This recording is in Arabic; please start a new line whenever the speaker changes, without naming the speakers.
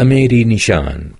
أميري نيشان.